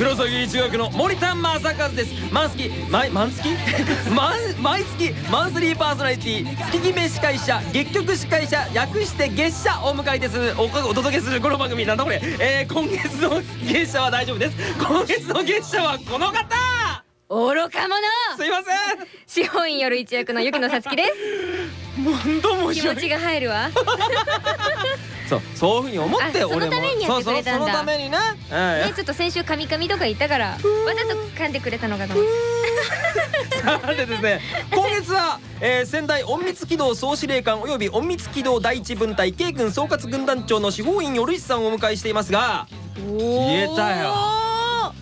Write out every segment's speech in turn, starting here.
黒崎一学の森田正和です。毎月毎毎月毎毎月マンスリーパーソナリティ月決め司会者月局司会者略して月謝お迎えです。おお届けするこの番組なんだこれ。えー、今月の月謝は大丈夫です。今月の月謝はこの方！愚か者！すいません。資本院夜一役の雪野さつきです。気持ちが入るわ そうそういうふうに思ってあその俺も。ためにやってくれたんだ。そうそうそのためにねうん。ねちょっと先週カミカミとか言ったからわざと噛んでくれたのかと思って。さてですね今月は、えー、仙台隠密機動総司令官および隠密機動第一分隊 K 軍総括軍団長の司法院頼石さんをお迎えしていますが言えたよ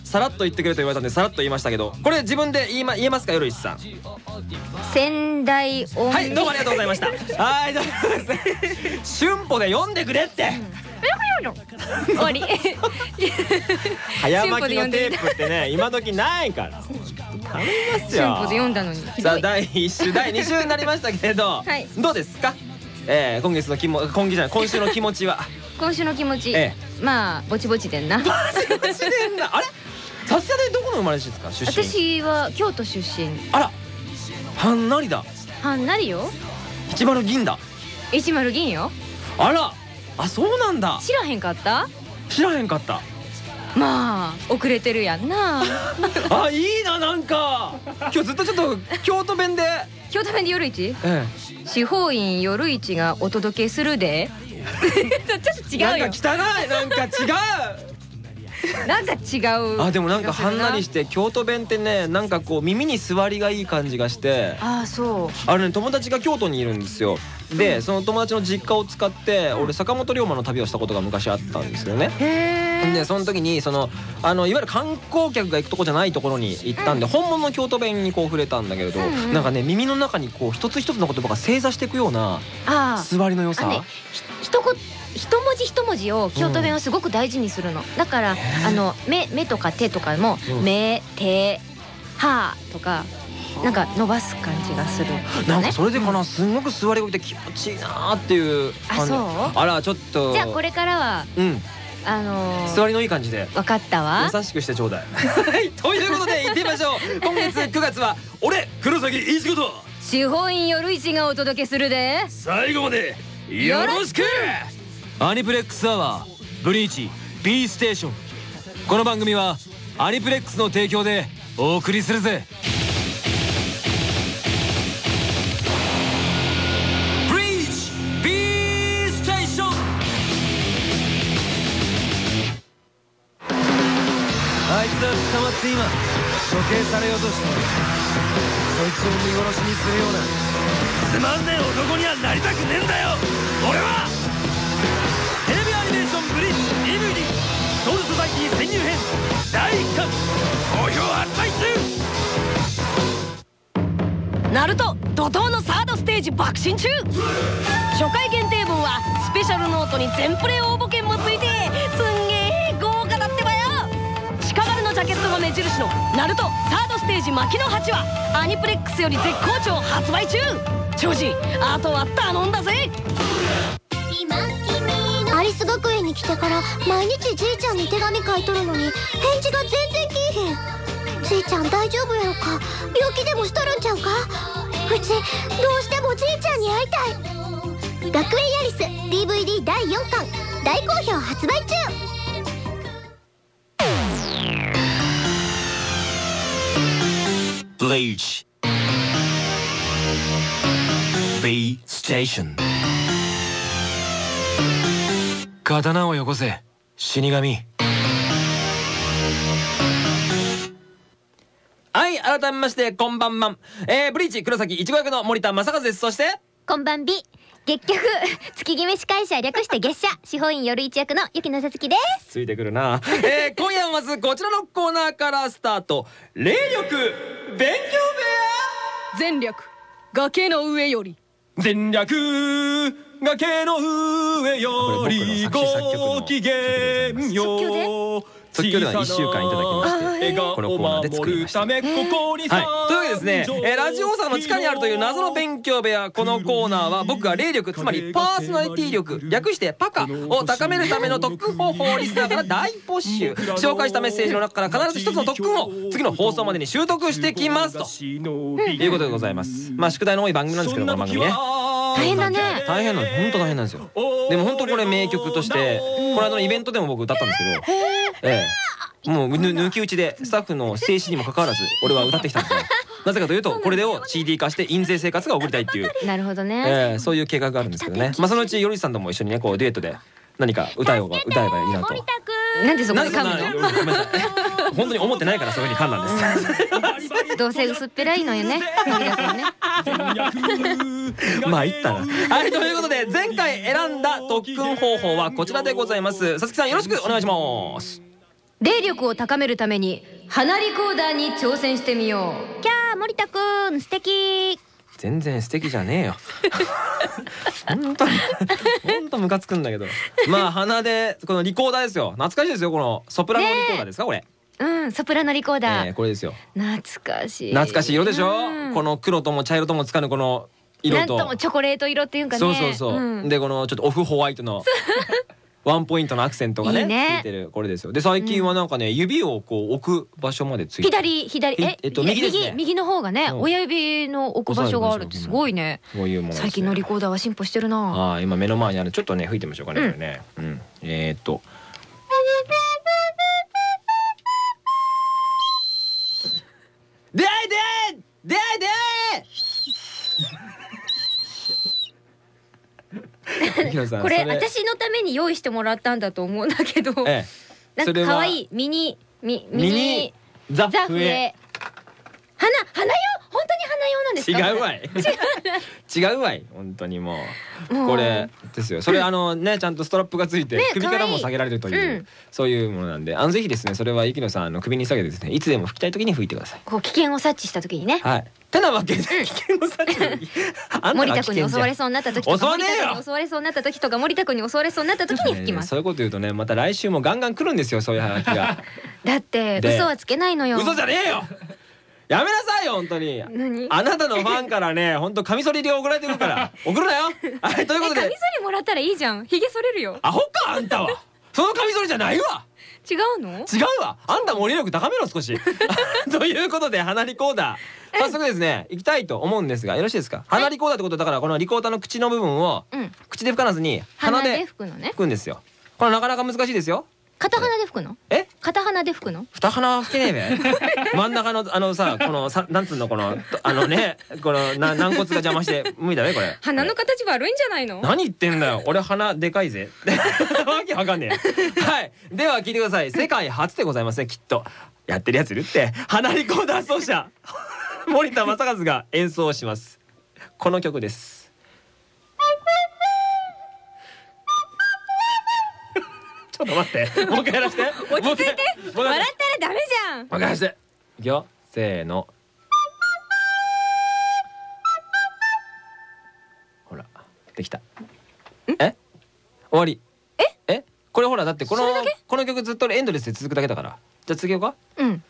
さらっと言ってくれと言われたんでさらっと言いましたけどこれ自分で言い,、ま、言えますか頼石さん？仙台音はいどうもありがとうございました。はいどうも春歩で読んでくれって。終わり。早巻きのテープってね今時ないから。頼みますよ。春歩で読んだのに。さあ第1週第2週になりましたけれど、はい。どうですか、えー、今月の気も今月じゃない今週の気持ちは。今週の気持ち。えまあぼちぼちでんな。あれ？さすがでどこの生まれですか？出身。私は京都出身。あらはんなりだ。はんなりよ。一丸銀だ。一丸銀よ。あらあそうなんだ。知らへんかった？知らへんかった。まあ遅れてるやんな。あいいななんか。今日ずっとちょっと京都弁で。京都弁で夜市？え司法院夜市がお届けするで。ちょっとえ違うよ。なんか汚いなんか違うなんか違う。あでもなんかはんなりして京都弁ってねなんかこう耳に座りがいい感じがして。ああそう。あのね友達が京都にいるんですよ。でその友達の実家を使って俺坂本龍馬の旅をしたことが昔あったんですよね。へえでその時にそのあのいわゆる観光客が行くとこじゃないところに行ったんで本物の京都弁にこう触れたんだけれどうんうん。なんかね耳の中にこう一つ一つの言葉が正座していくような座りの良さ。ねひ一言一文字一文字を京都弁はすごく大事にするの。だからあの目目とか手とかもうん。目手歯とかなんか伸ばす感じがするなんかそれでかなすんごく座り心地気持ちいいなーっていう感じ。あそう？あらちょっと。じゃあこれからはうん。あのー座りのいい感じで。分かったわ。優しくしてちょうだい。はい、ということで行ってみましょう。今月9月は俺黒崎いい仕事司法院夜市がお届けするで。最後までよろしく。アニプレックスアワーブリーチ B ステーション。この番組はアニプレックスの提供でお送りするぜ。ブリーチ B ステーション。あいつは捕まって今処刑されようとしてそいつを見殺しにするような。つまんねえ男にはなりたくねえんだよ。俺は潜入編第1巻好評発売中ナルト怒涛のサードステージ爆心中初回限定分はスペシャルノートに全プレ応募券もついてすんげえ豪華だってばよ鹿丸のジャケットが目印のナルトサードステージ牧の8はアニプレックスより絶好調発売中長司あとは頼んだぜに来てから毎日じいちゃんに手紙書いとるのに返事が全然きいへん。じいちゃん大丈夫やろか。病気でもしとるんちゃうか？うちどうしてもじいちゃんに会いたい。学園アリス DVD 第4巻。大好評発売中。Bleach. B Station. 刀をよこせ死神はい、改めましてこんばんまん。えー、ブリーチ黒崎いちご役の森田正和です。そして？こんばんび月局 月決め司会者略して月謝司法院夜一役の雪野さつきですついてくるな。えー、今夜はまずこちらのコーナーからスタート。霊力勉強全略崖の上より部屋。全略崖の上よりご機嫌よ。即興で？は1週間いただきましてこのコーナーで作りました。はい、というわけでですね、えー、ラジオ大阪の地下にあるという謎の勉強部屋。このコーナーは僕が霊力つまりパーソナリティ力略してパカを高めるための特訓方法をリスナーから大募集。紹介したメッセージの中から必ず一つの特訓を次の放送までに習得してきますと。いうことでございます。まあ宿題の多い番組なんですけどこの番組ね大変だね。大変なんです本当大変なんですよ。でも本当これ名曲としてこの間のイベントでも僕歌ったんですけどええ。もうぬ抜き打ちでスタッフの静止にもかかわらず俺は歌ってきたんですよ。なぜかというとこれでを CD 化して印税生活が送りたいっていう、なるほどね、ええそういう計画があるんですけどね。まあそのうちよりさんとも一緒にねこうデュエットで何か歌えば歌えばいいなと。なんでそこで噛むごめんなさい本当に思ってないからそういうふうに噛んだんです。の どうせ薄っぺらいのよねまあいったな。はいということで前回選んだ特訓方法はこちらでございます。さつきさんよろしくお願いします。霊力を高めるために鼻リコーダーに挑戦してみようキャー森田くん素敵全然素敵じゃねえよ。本当に本当ムカつくんだけど。まあ鼻でこのリコーダーですよ。懐かしいですよこのソプラノリコーダーですかこれ。うんソプラノリコーダー、えーこれですよ。懐かしい懐かしい色でしょ？うんこの黒とも茶色ともつかぬこの色と。なんともチョコレート色っていうかねそうそうそう、んでこのちょっとオフホワイトのワンポイントのアクセントがねいいね。ついてるこれですよ。で最近はなんかね指をこう置く場所までついて左左。ひええっと右ですね。右の方がねうん。親指の置く場所があるってすごいね。こういうものですね。最近のリコーダーは進歩してるな。ああ今目の前にあるちょっとね吹いてみましょうかね、うん。これねうん。えー、っと。出会い出会い出会い出会いヒロさん これそ私のために用意してもらったんだと思うんだけどええ。なんか可愛いミニミミニザ・ザフエ笛花花用本当に花用なんですか？違うわい。違う。わい。本当にもう。これですよ。それあのねちゃんとストラップがついてね首からも下げられるという、うん。そういうものなんで。あのぜひですねそれは雪乃さんあの首に下げてですねいつでも吹きたい時に吹いてください。こう危険を察知した時にね。はい。てなわけで危険を察知 森田君に襲われそうになった時とか森田君に襲われそうになった時とか森田君に襲われそうになった時に吹きます。そういうこと言うとねまた来週もガンガン来るんですよそういうハガキが。だってで嘘はつけないのよ。嘘じゃねえよやめなさいよ本当に。何？あなたのファンからね 本当カミソリで送られてくるから送るなよ。はいということで。えカミソリもらったらいいじゃん。ひげ剃れるよ。アホかあんたは。そのカミソリじゃないわ。違うの？違うわ。あんたも霊力高めろ少し。ということで鼻リコーダー。早速ですね行きたいと思うんですがよろしいですか？鼻リコーダーってことだからこのリコーダーの口の部分をうん。口で吹かなずに鼻鼻で吹くんですよ。これなかなか難しいですよ片鼻で吹くの？え？片鼻で吹くの？二鼻は吹けねえべ。真ん中のあのさこのさなんつうのこのあのねこのな軟骨が邪魔して無理だねこれ。鼻の形悪いんじゃないの？何言ってんだよ。俺鼻でかいぜ。わけわかんねえ。はい。では聞いてください。世界初でございますねきっと。やってるやついるって。鼻リコーダー奏者森田正和が演奏します。この曲ですちょっと待って。もう一回やらせて。落ち着いて。もう一回笑ったらダメじゃん。もう一回やらせて。いくよ。せーの。ほら。できた。え？終わり。え？え？これほらだってこのこの曲ずっとエンドレスで続くだけだから。じゃあ続けよう。かうん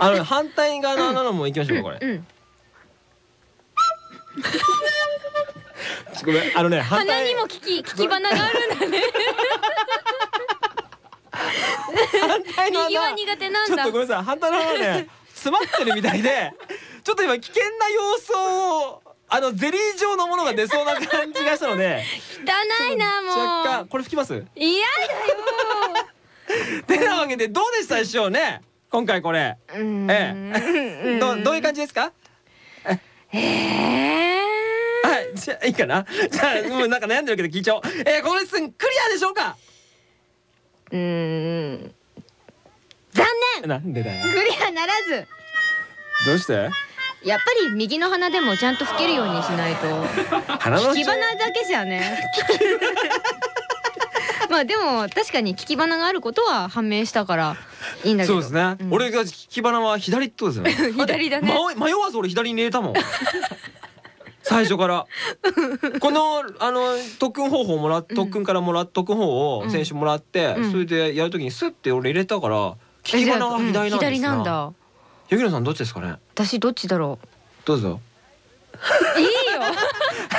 あの反対側ののも行きましょうかこれ。うん。ごめんあのね反鼻対にも聞き聞き鼻があるんだね。反対の穴。右は苦手なんだ。ちょっとごめんなさい反対の方ね詰まってるみたいでちょっと今危険な様子をあのゼリー状のものが出そうな感じがしたので。汚いなも若干うこれ吹きます？嫌だよ。てなわけでどうでしたでしょうね今回これ。うーん。えどどういう感じですか？ええはいじゃあいいかな？じゃあもうなんか悩んでるけど聞いちゃおう。えー、このレッスンクリアでしょうか？うーん。残念。なんでだよ。クリアならず。どうして？やっぱり右の鼻でもちゃんと吹けるようにしないと。鼻の鼻だけじゃね まあでも確かに聞き花があることは判明したからいいんだけど。そうですね、うん。俺が聞き花は左ってことですよね。左だね。迷迷わず俺左に入れたもん。最初から。このあの特訓方法もらっ特訓からもらっ特訓法を先週もらって、うん。それでやるときにスッて俺入れたから聞き花が左なんですな、うん。左なんだ。ゆきのさんどっちですかね？私どっちだろどうぞ。ういいよ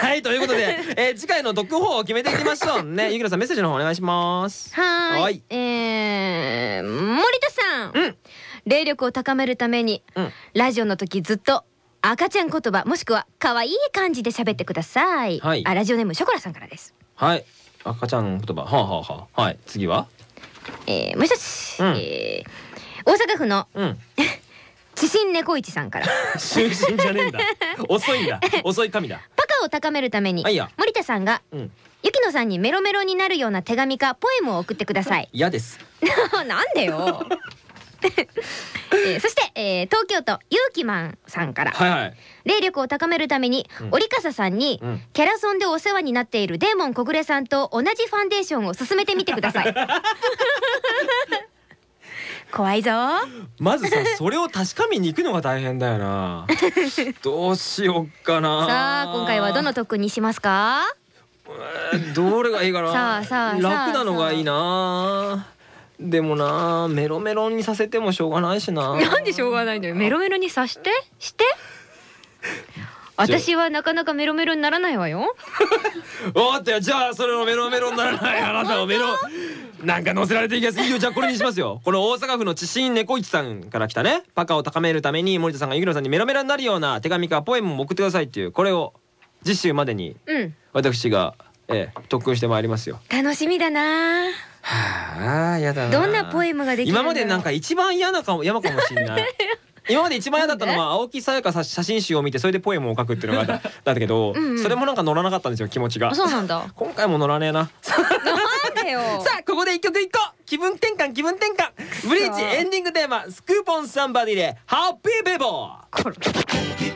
はいということで、えー次回の特訓法を決めていきましょうね。ゆきのさんメッセージの方お願いします。はーい。はい。えー、森田さん、うん。霊力を高めるために、うん。ラジオの時ずっと赤ちゃん言葉もしくは可愛い感じで喋ってください、はい。あラジオネームショコラさんからです。はい。赤ちゃん言葉。はあ、はあはあ、はい。次は？えー、もう一つ、うん。えー大阪府のうん。知心猫市さんから。就寝じゃねえんだ。遅いんだ。遅い神だを高めるためにはいや。森田さんがうん。ゆきのさんにメロメロになるような手紙かポエムを送ってください。嫌です。なんでよ。えーそして、えー東京都ゆうきまんさんから。はいはい。霊力を高めるために、うん。折笠さんに、うん。キャラソンでお世話になっているデーモン小暮さんと同じファンデーションを進めてみてください 怖いぞ。まずさそれを確かめに行くのが大変だよな。どうしよっかな。さあ今回はどの特訓にしますか？えーどれがいいかな。さあさあ楽なのがいいな。でもなメロメロにさせてもしょうがないしな。なんでしょうがないんだよ。メロメロにさして？して？私はなかなかメロメロにならないわよ。おーってよじゃあそれをメロメロにならない。あなたをメロなんか乗せられていきやすい。いいよじゃあこれにしますよ。この大阪府の知心猫市さんから来たね。パカを高めるために森田さんがゆきのさんにメロメロになるような手紙かポエムも送ってくださいっていうこれを次週までにうん。私が、ええ特訓してまいりますよ。楽しみだな。はあやだな。どんなポエムができるんだろう。今までなんか一番嫌なかも山かもしれない 今まで一番嫌だったのは青木さやかさ写真集を見てそれでポエムを書くっていうのがだ だったけどうんうん。それもなんか乗らなかったんですよ気持ちが。あそうなんだ。今回も乗らねえな。なんでよ。さあここで一曲一個。気分転換気分転換。ブリーチエンディングテーマ。スクーポンサンバディでハッピーベイボー.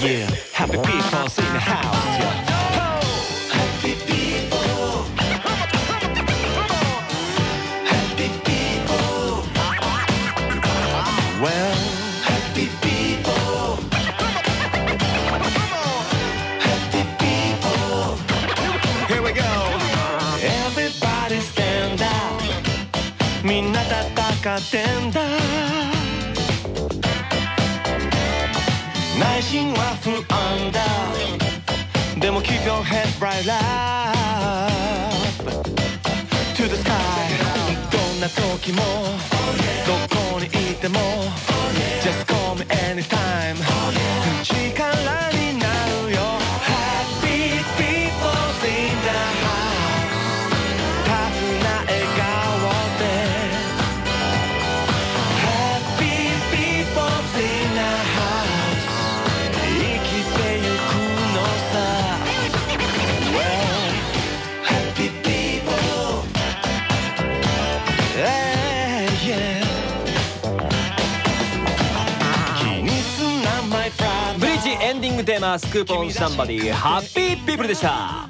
Yeah, happy people's in the house. Yeah. ってんだ内心は不安だでも Keep your head right up To the sky どんな時もどこにいてもンディングテーマスクーポンサンバディハッピーピープルでした。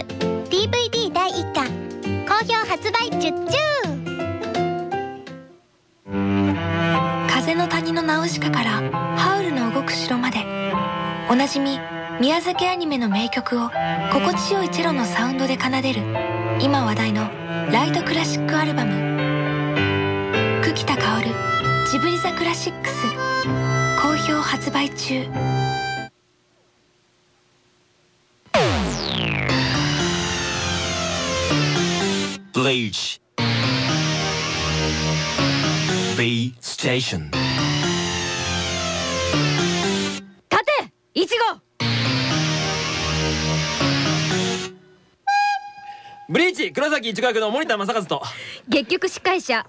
ュ」DVD 第1巻好評発売中。風の谷のナウシカからハウルの動く城まで。おなじみ宮崎アニメの名曲を心地よいチェロのサウンドで奏でる今話題のライトクラシックアルバム。久喜田薫ジブリザクラシックス。好評発売中。Bleach B Station. 立ていちご。ブリーチ黒崎一学の森田正和と。結局司会者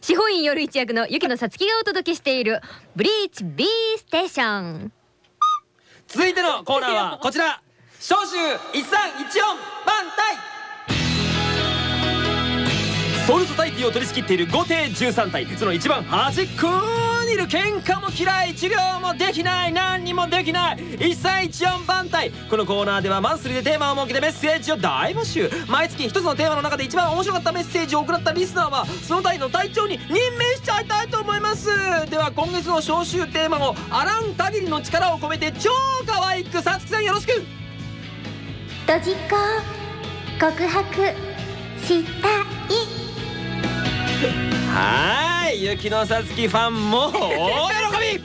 司法院夜一役の雪野さつきがお届けしている「ブリーチ B ステーション続いてのコーナーはこちら。召集1314番隊ソウルソサイティを取り仕切っている5艇13体その一番端っこにいる喧嘩も嫌い治療もできない何にもできない1314番隊。このコーナーではマンスリーでテーマを設けてメッセージを大募集。毎月一つのテーマの中で一番面白かったメッセージを送ったリスナーはその隊の隊長に任命しちゃいたいと思います。では今月の招集テーマをあらん限りの力を込めて超可愛くさつきさんよろしく。ドジコ告白したい。はーい雪のさつきファンも大喜び。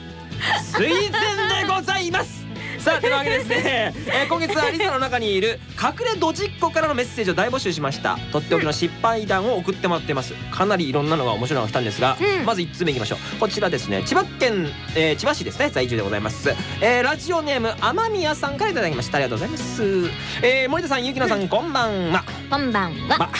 推薦でございます。さあというわけでですね、えー今月はリサの中にいる隠れドジっ子からのメッセージを大募集しました。とっておきの失敗談を送ってもらっています。かなりいろんなのが面白いのが来たんですが、うん。まず1つ目いきましょう。こちらですね千葉県、えー千葉市ですね在住でございます、えーラジオネーム天宮さんからいただきました。ありがとうございます、えー森田さんゆきのさんこんばんは。こんばんは。ま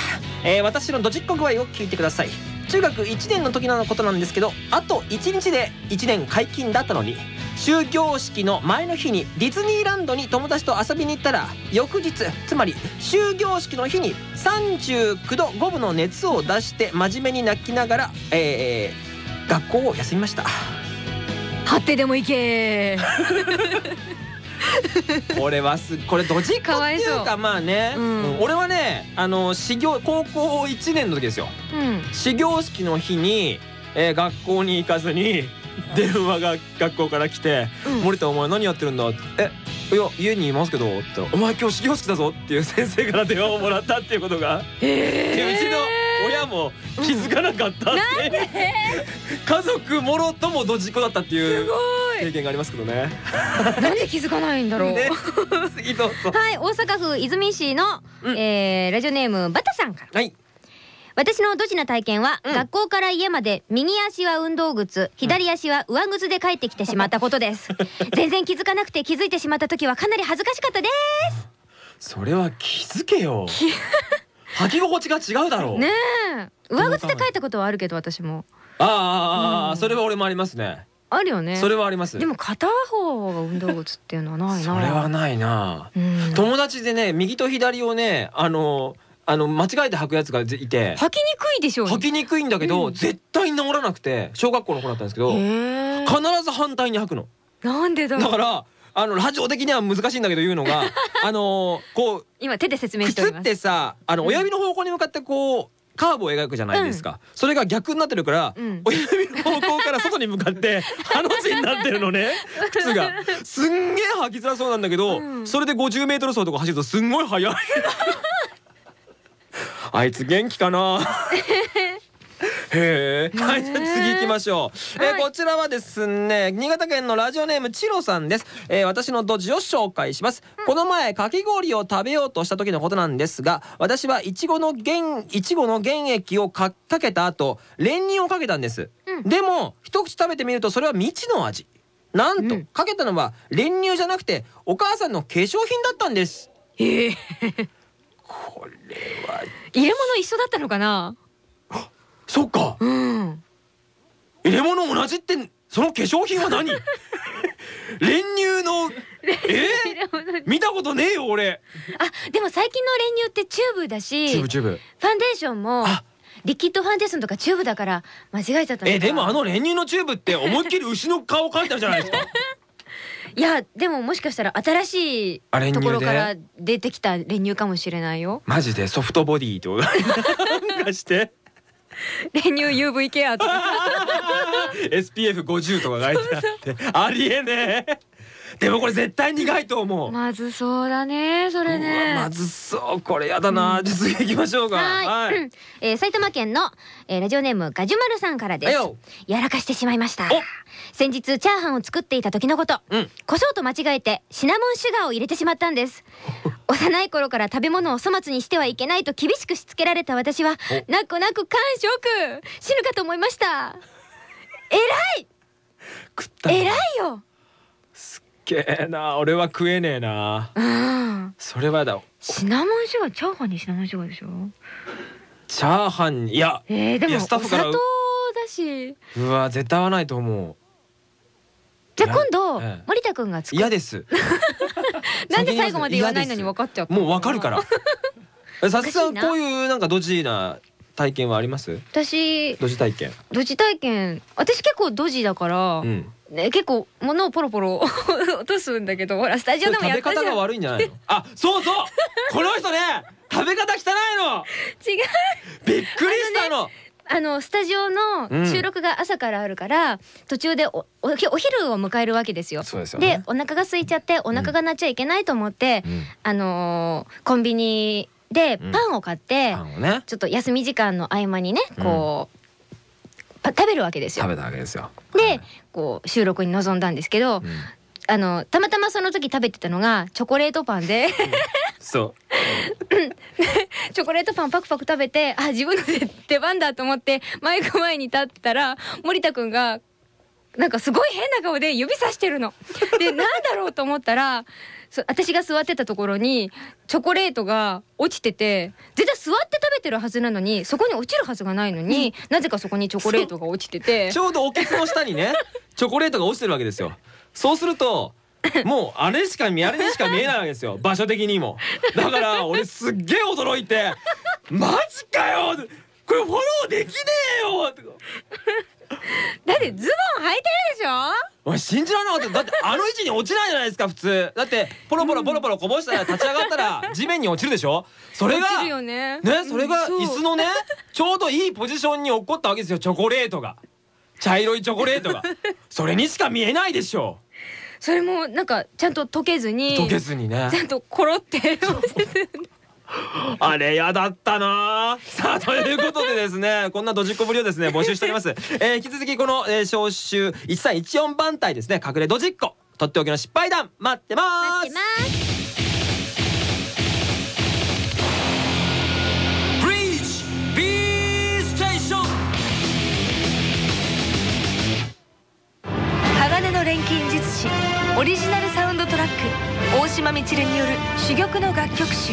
えー私のドジっ子具合を聞いてください。中学1年の時のことなんですけどあと1日で1年解禁だったのに終業式の前の日にディズニーランドに友達と遊びに行ったら翌日つまり終業式の日に39度5分の熱を出して真面目に泣きながら、えー学校を休みました。張ってでも行け これはすこれドジっ子かわいそうっていう。かまあね、俺はねあの始業高校1年の時ですよ。うん。始業式の日に、えー学校に行かずに電話が学校から来て「うん。森田お前何やってるんだ?」って「えいや家にいますけど」って「お前今日始業式だぞ」っていう先生から電話をもらったっていうことが、でうちの親も気づかなかったって、家族もろともドジっ子だったっていう経験がありますけどね。なんで気づかないんだろう、ね。はい大阪府和泉市の、うん。えーラジオネームバタさんから。はい。私のドジな体験は、うん。学校から家まで右足は運動靴左足は上靴で帰ってきてしまったことです。全然気づかなくて気づいてしまった時はかなり恥ずかしかったでそれは気づけよ。履き心地が違うだろう。すねえ。上靴で帰ったことはあるけど私も。ああ、うん。それは俺もありますね。あるよね。それはあります。でも片方が運動靴っていうのはないな。それはないな。うん。友達でね右と左をねあのあの間違えて履くやつがいて。履きにくいでしょうね。履きにくいんだけど、うん。絶対に治らなくて小学校の子だったんですけど必ず反対に履くの。なんでだ？だからあのラジオ的には難しいんだけど言うのが あのこう今手で説明してお靴ってさあのうん親指の方向に向かってこうカーブを描くじゃないですか、それが逆になってるから、うん。親指の方向から外に向かって ハの字になってるのね。靴が。すんげえ履きづらそうなんだけど、うん。それで50メートル走とか走るとすんごい速い。あいつ元気かな？へえ、はい、じゃあ次行きましょう、えーはい。こちらはですね新潟県のラジオネームチロさんです、えー私のドジを紹介します、この前かき氷を食べようとした時のことなんですが私はいちごの原いちごの原液をかかけた後練乳をかけたんです、うん。でも一口食べてみるとそれは未知の味。なんと、うん。かけたのは練乳じゃなくてお母さんの化粧品だったんです。ええこれは。入れ物一緒だったのかな？そっか。うん。入れ物同じってその化粧品は何？練乳のえ？見たことねえよ俺。あでも最近の練乳ってチューブだしチューブチューブ。ファンデーションもあ。リキッドファンデーションとかチューブだから間違えちゃったえでもあの練乳のチューブって思いっきり牛の顔描いてあるじゃないですか。いやでももしかしたら新しいところから出てきた練乳かもしれないよ。マジで？ソフトボディってこと？して 練乳 UV ケアとか。SPF50 とか書いてあって。ありえねえでもこれ絶対苦いと思う。まずそうだねそれうねわまずそう。これやだな、じゃあ次行きましょうか。はい、うん えー埼玉県の、えーラジオネームガジュマルさんからです。やらかしてしまいました。お。先日チャーハンを作っていた時のこと、うん。胡椒と間違えてシナモンシュガーを入れてしまったんです。幼い頃から食べ物を粗末にしてはいけないと厳しくしつけられた私はお。泣く泣く感触。死ぬかと思いました。食った偉いよけえな。俺は食えねえな。うん。それはだ。シナモンシュガーチャーハンにシナモンシュガーでしょ？チャーハンにいやえー、でいもスタッフから砂糖だし。うわ絶対合わないと思う。じゃあ今度、ええ。森田くんが作っ嫌です。なんで最後まで言わないのに分かっちゃったもうわかるから。えさすがおかしいな。こういうなんかドジな体験はあります？私ドジ体験。ドジ体験。私結構ドジだから、うん。ね、結構物をポロポロ 落とすんだけどほらスタジオでもや食べったじゃん。方が悪いんじゃないの？あそうそう！この人ね食べ方汚いの！違う。びっくりしたの！あのスタジオうん。の収録が朝からあるから、途中でおおお昼を迎えるわけですよ。そうですよね。でお腹が空いちゃってお腹が鳴っちゃいけないと思って、うん。あのーコンビニでうん。パンを買って、ね。ちょっと休み時間の合間にねこう、パ食べるわけですよ。食。べたわけですよ。でこう収録に臨んだんですけど、うん。あのたまたまその時食べてたのがチョコレートパンで。そ チョコレートパンパクパク食べてあ自分の出 出番だと思ってマイク前に立ったら森田くんがなんかすごい変な顔で指さしてるの。でなんだろうと思ったらそ私が座ってたところにチョコレートが落ちてて絶対座って食べてるはずなのにそこに落ちるはずがないのに、なぜかそこにチョコレートが落ちてて。うちょうどおけつの下にね チョコレートが落ちてるわけですよ。そうするともうあれしか見あれにしか見えないわけですよ。場所的にも。だから俺すっげえ驚いて「マジかよ！これフォローできねえよ!」だってズボン履いてるでしょ？お前信じられなかった。だってあの位置に落ちないじゃないですか普通。だってポロポロポロポロこぼしたら立ち上がったら 地面に落ちるでしょ？それが落ちるよね。ねそれがうんそう。椅子のねちょうどいいポジションに落っこったわけですよチョコレートが。茶色いチョコレートが。それにしか見えないでしょ。それもなんかちゃんと溶けずに溶けずにね。ちゃんとコロって あれやだったな。あ さあということでですねこんなドジっ子ぶりをですね募集しております、えー引き続きこの、えー、招集1314番隊ですね隠れドジっ子とっておきの失敗談待ってます。待ってます。鋼の錬金術師オリジナルサウンドトラック大島みちるによる珠玉の楽曲集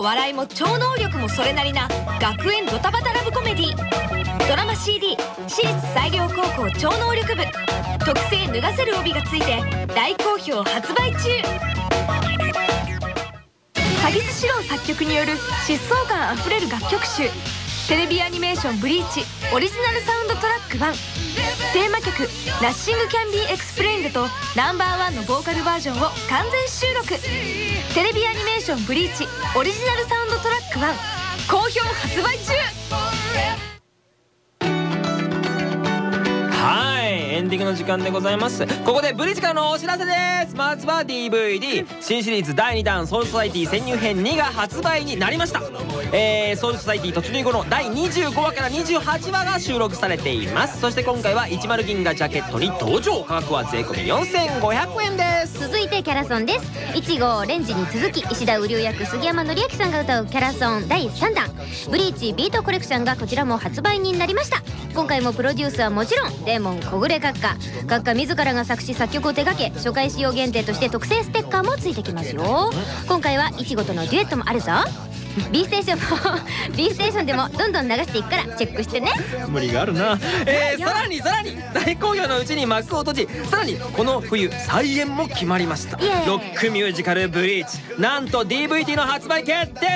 も笑いも超能力もそれなりな学園ドタバタラブコメディ。ドラマ CD 私立西陵高校超能力部。特製脱がせる帯がついて大好評発売中。萩須史郎作曲による疾走感あふれる楽曲集。テレビアニメーション「ブリーチ」オリジナルサウンドトラック1テーマ曲「ナッシング・キャン・ビー・エクスプレインド」と Number One のボーカルバージョンを完全収録。テレビアニメーション「ブリーチ」オリジナルサウンドトラック1好評発売中ディングの時間でございます。ここでブリジからのお知らせです。まずは DVD 新シリーズ第2弾ソウルソサイティ潜入編2が発売になりました。えー、ソウルソサイティ突入後の第25話から28話が収録されています。そして今回は10銀河ジャケットに登場。価格は税込4500円です。続いてキャラソンです。1号レンジに続き石田瓜生役杉山紀明さんが歌うキャラソン第3弾。ブリーチビートコレクションがこちらも発売になりました。今回もプロデュースはもちろんデーモン小暮か閣下。閣下自らが作詞作曲を手掛け初回使用限定として特製ステッカーもついてきますよ。今回はいちごとのデュエットもあるぞ。B ステーションも B ステーションでもどんどん流していくからチェックしてね。無理があるな。えー、さらにさらに大好評のうちに幕を閉じさらにこの冬再演も決まりました。ロックミュージカル「ブリーチ」なんと DVD の発売決定で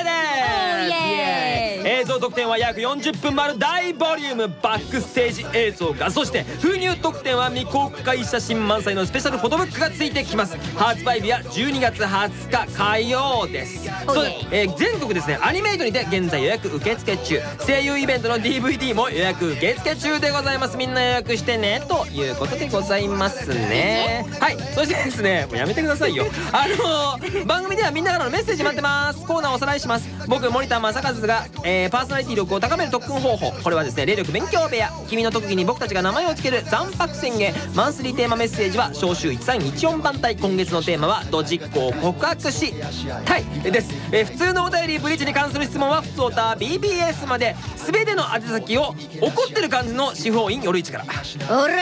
す。映像特典は約40分もある大ボリュームバックステージ映像がそして封入特典は未公開写真満載のスペシャルフォトブックがついてきます。発売日は12月20日火曜です。えー全国ですね。アニメイトにて現在予約受付中。声優イベントの DVD も予約受付中でございます。みんな予約してね。ということでございますね。はい。そしてですねもうやめてくださいよ。あのー番組ではみんなからのメッセージ待ってます。コーナーおさらいします。僕森田正和が、えーパーソナリティ力を高める特訓方法。これはですね霊力勉強部屋。君の特技に僕たちが名前を付ける。残白宣言。マンスリーテーマメッセージは召集1314番隊。今月のテーマは「ドジッコを告白したい」です、えー普通のお便りに関する質問は普通オタ BBS まで。全ての宛先を怒ってる感じの司法院夜市から。ほら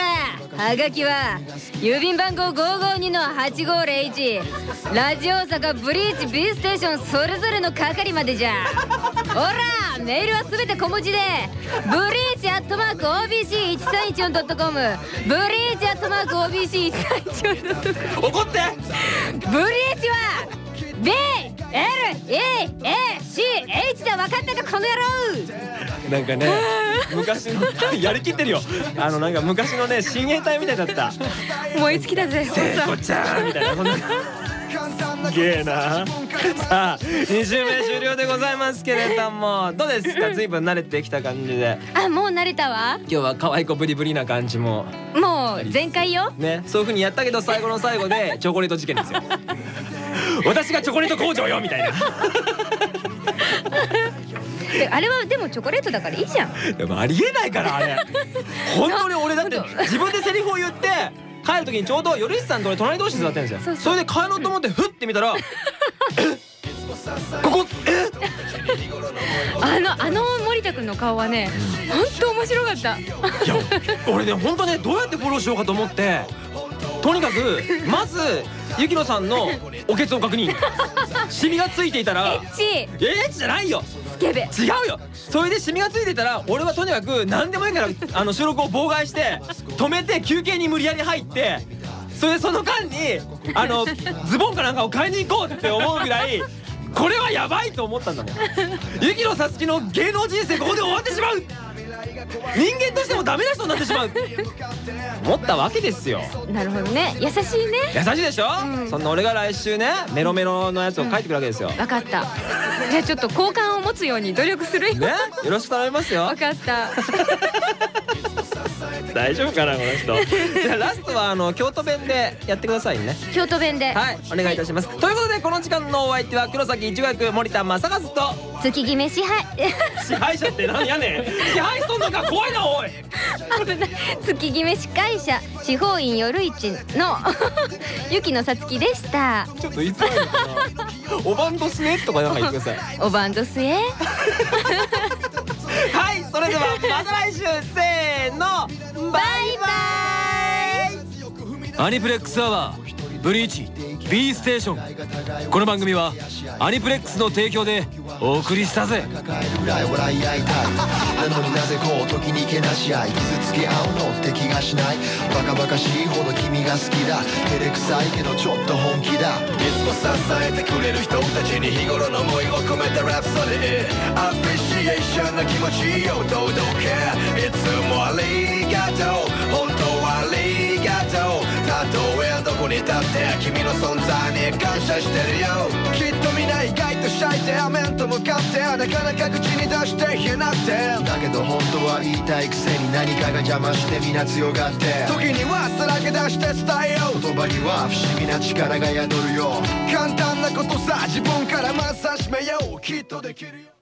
はがきは郵便番号552-8501ラジオ大阪ブリーチ B ステーションそれぞれの係までじゃ。ほらメールはすべて小文字で。ブリーチアットマーク OBC1314.com ブリーチアットマーク OBC1314.com 怒って。ブリーチは B L E A C H だ分かったかこの野郎。なんかね昔のやりきってるよ。あのなんか昔のね親衛隊みたいだった。燃え尽きたぜ聖子ちゃんみたいなげえな。さあ2週目終了でございますけれどもどうですか？随分慣れてきた感じで。あもう慣れたわ。今日は可愛い子ブリブリな感じも。もう全開よ。ねそういう風にやったけど最後の最後でチョコレート事件ですよ 私がチョコレート工場よみたいな。であれはでもチョコレートだからいいじゃん。でもありえないからあれ。本当に俺だって自分でセリフを言って帰る時にちょうど頼石さんと俺隣同士で座ってるんですよ。それで帰ろうと思ってふって見たらえここえあのあの森田君の顔はね本当面白かった。いや俺ね本当ねどうやってフォローしようかと思ってとにかくまずゆきのさんのおけつを確認。シミがついていたらエッチ。えエッチじゃないよ。スケベ。違うよ。それでシミがついてたら俺はとにかく何でもいいからあの収録を妨害して止めて休憩に無理やり入ってそれでその間にあのズボンかなんかを買いに行こうって思うぐらいこれはやばいと思ったんだもん。ゆきのさつきの芸能人生ここで終わってしまう人間としてもダメな人になってしまう。思ったわけですよ。なるほどね。優しいね。優しいでしょ、うん。そんな俺が来週ねメロメロのやつを書いてくるわけですよ、分かった。じゃあちょっと好感を持つように努力するよ。ね？よろしく頼みますよ。分かった大丈夫かなこの人。じゃあラストはあの京都弁でやってくださいね。京都弁で。はいお願いいたします。ということでこの時間のお相手は黒崎一学森田正和と。月決め支配。支配者って何やねん。支配しとんのか怖いなおい。危ない。月決め司会者司法院夜市の 雪野さつきでした。ちょっといつもよりかな。おばんとすねとかなんか言ってください。おばんどすえ。はいそれではまた来週せーのバイバイ。アニプレックスアワー。ブリーチ B ステーション。この番組はアニプレックスの提供でお送りしたぜ。抱えるぐらい笑い合いたいなのになぜこう時にけなし合い傷つけ合うのって気がしない。バカバカしいほど君が好きだ。照れくさいけどちょっと本気だ。いつも支えてくれる人たちに日頃の思いを込めたラプソディ。アプリシエーションの気持ちを堂々けいつもありがとう。本当はありがとう。たとえどこに立って君の存在に感謝してるよ。きっとみんな意外とシャイで面と向かってなかなか口に出して言えなくて。だけど本当は言いたいくせに何かが邪魔してみんな強がって。時にはさらけ出して伝えよう。言葉には不思議な力が宿るよ。簡単なことさ自分からまず始めよう。きっとできるよ